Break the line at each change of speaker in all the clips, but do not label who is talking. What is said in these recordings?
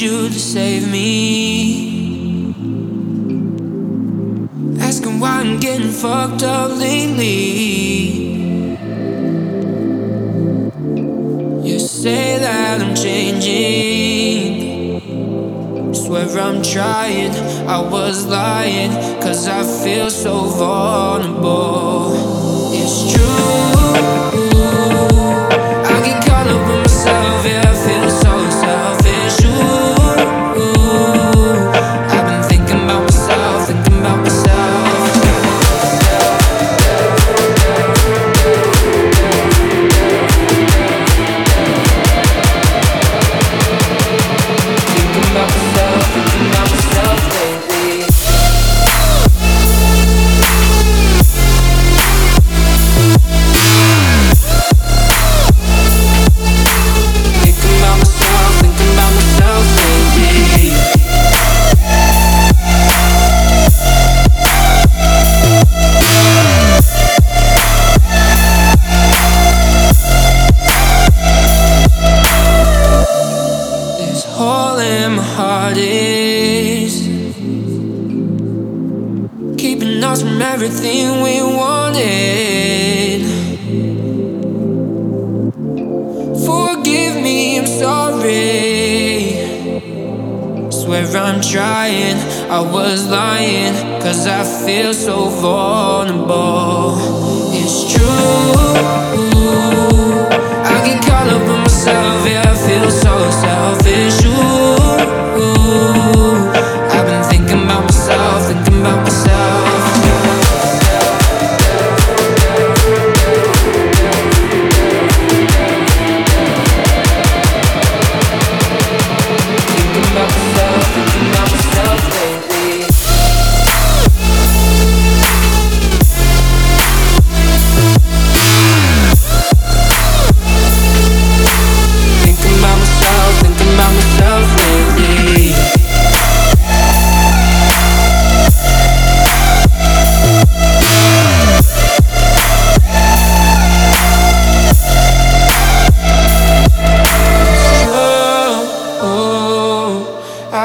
you to save me. Asking why I'm getting fucked up lately. You say that I'm changing. Swear I'm trying, I was lying. Cause I feel so vulnerable. It's true. Heart is keeping us from everything we wanted. Forgive me, I'm sorry. Swear I'm trying, I was lying, cause I feel so vulnerable. It's true.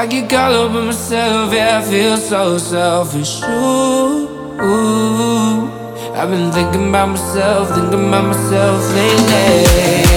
I get caught up in myself, yeah, I feel so selfish. Ooh, I've been thinking about myself, thinking about myself lately.